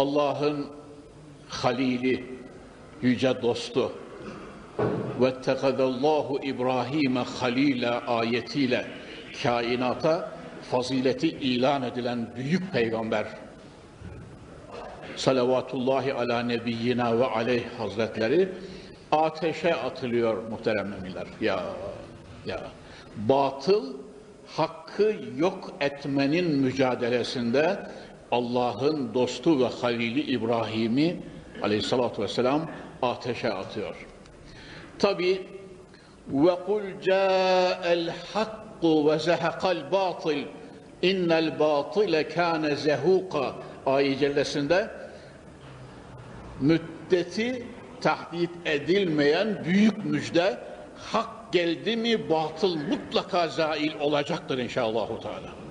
Allah'ın halili, yüce dostu ve vettekazallahu İbrahim'e halile ayetiyle kainata fazileti ilan edilen büyük peygamber salavatullahi ala nebiyyina ve aleyh hazretleri ateşe atılıyor muhterem müminler. Ya, ya. Batıl hakkı yok etmenin mücadelesinde Allah'ın dostu ve halili İbrahim'i aleyhissalatü vesselam ateşe atıyor. Tabi ve kul ca'el hakku ve zehekal batıl innel batile kâne zehuka ayet cellesinde müddeti tahdit edilmeyen büyük müjde hak geldi mi batıl mutlaka zail olacaktır inşallah. Teala.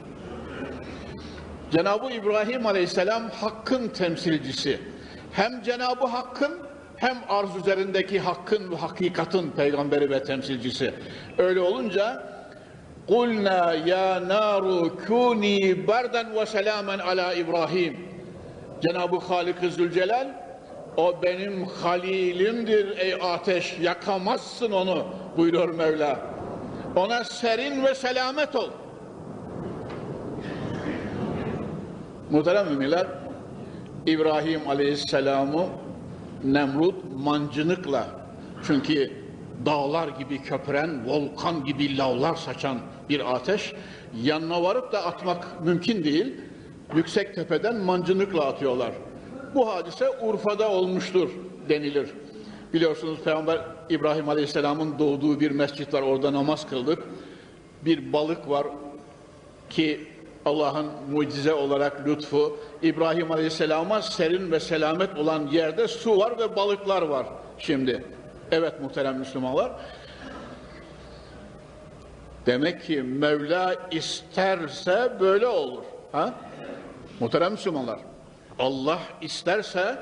Cenab-ı İbrahim Aleyhisselam hakkın temsilcisi. Hem Cenab-ı Hakk'ın hem arz üzerindeki hakkın ve hakikatin peygamberi ve temsilcisi. Öyle olunca Kulna ya naru kuni bardan ve selamen ala İbrahim. Cenab-ı Halik-i Zülcelal o benim halilimdir ey ateş yakamazsın onu buyuruyor Mevla. Ona serin ve selamet ol. Muhterem müminler İbrahim Aleyhisselam'ı Nemrut mancınıkla çünkü dağlar gibi köpüren, volkan gibi lavlar saçan bir ateş yanına varıp da atmak mümkün değil. Yüksek tepeden mancınıkla atıyorlar. Bu hadise Urfa'da olmuştur denilir. Biliyorsunuz Peygamber İbrahim Aleyhisselam'ın doğduğu bir mescit var. Orada namaz kıldık. Bir balık var ki Allah'ın mucize olarak lütfu İbrahim Aleyhisselam'a serin ve selamet olan yerde su var ve balıklar var şimdi. Evet muhterem Müslümanlar. Demek ki Mevla isterse böyle olur. Ha? Muhterem Müslümanlar. Allah isterse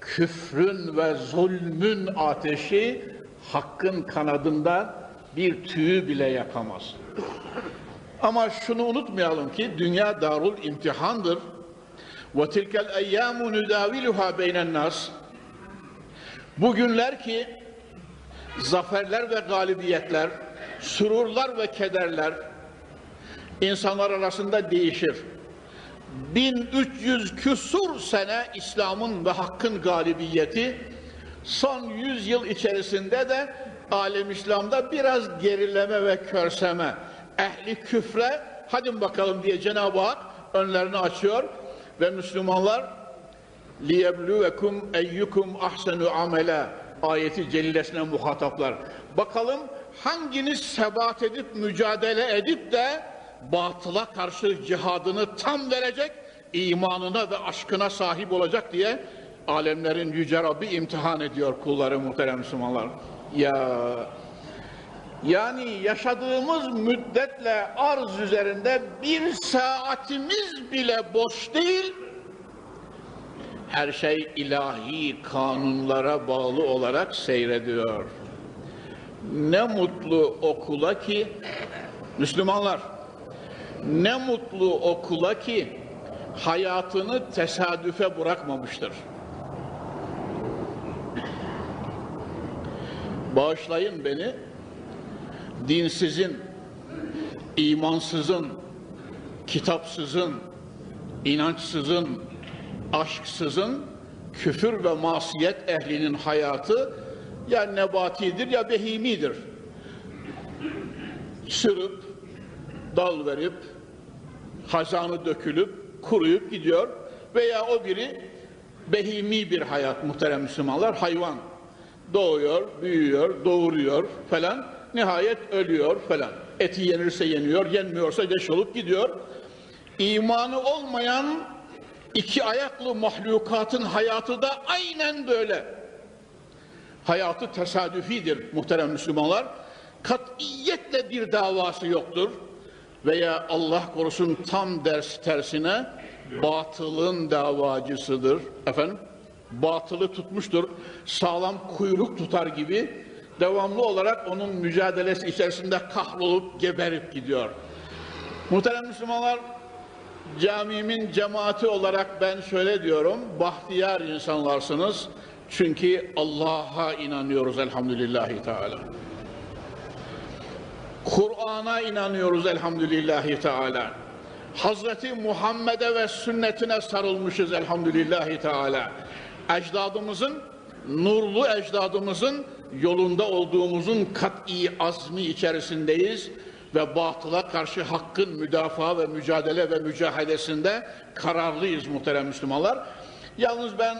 küfrün ve zulmün ateşi hakkın kanadında bir tüyü bile yakamaz. Ama şunu unutmayalım ki dünya darul imtihandır. Ve tilkel eyyamu nudaviluha beynen nas. Bugünler ki zaferler ve galibiyetler, sururlar ve kederler insanlar arasında değişir. 1300 küsur sene İslam'ın ve hakkın galibiyeti son 100 yıl içerisinde de alem İslam'da biraz gerileme ve körseme ehli küfre hadi bakalım diye Cenab-ı Hak önlerini açıyor ve Müslümanlar liyebluvekum eyyukum ahsenu amele ayeti celilesine muhataplar. Bakalım hanginiz sebat edip mücadele edip de batıla karşı cihadını tam verecek, imanına ve aşkına sahip olacak diye alemlerin yüce Rabbi imtihan ediyor kulları muhterem Müslümanlar. Ya yani yaşadığımız müddetle arz üzerinde bir saatimiz bile boş değil. Her şey ilahi kanunlara bağlı olarak seyrediyor. Ne mutlu okula ki Müslümanlar ne mutlu okula ki hayatını tesadüfe bırakmamıştır. Bağışlayın beni dinsizin, imansızın, kitapsızın, inançsızın, aşksızın, küfür ve masiyet ehlinin hayatı ya nebatidir ya behimidir. Sürüp, dal verip, hazanı dökülüp, kuruyup gidiyor veya o biri behimi bir hayat muhterem Müslümanlar, hayvan. Doğuyor, büyüyor, doğuruyor falan Nihayet ölüyor falan. Eti yenirse yeniyor, yenmiyorsa geç olup gidiyor. İmanı olmayan iki ayaklı mahlukatın hayatı da aynen böyle. Hayatı tesadüfidir muhterem Müslümanlar. Katiyetle bir davası yoktur. Veya Allah korusun tam ders tersine batılın davacısıdır. Efendim? Batılı tutmuştur. Sağlam kuyruk tutar gibi devamlı olarak onun mücadelesi içerisinde kahrolup geberip gidiyor. Muhterem Müslümanlar Camimin cemaati olarak ben şöyle diyorum, bahtiyar insanlarsınız. Çünkü Allah'a inanıyoruz elhamdülillahi teala. Kur'an'a inanıyoruz elhamdülillahi teala. Hazreti Muhammed'e ve sünnetine sarılmışız elhamdülillahi teala. Ecdadımızın, nurlu ecdadımızın yolunda olduğumuzun kat'i azmi içerisindeyiz ve batıla karşı hakkın müdafaa ve mücadele ve mücadelesinde kararlıyız muhterem Müslümanlar. Yalnız ben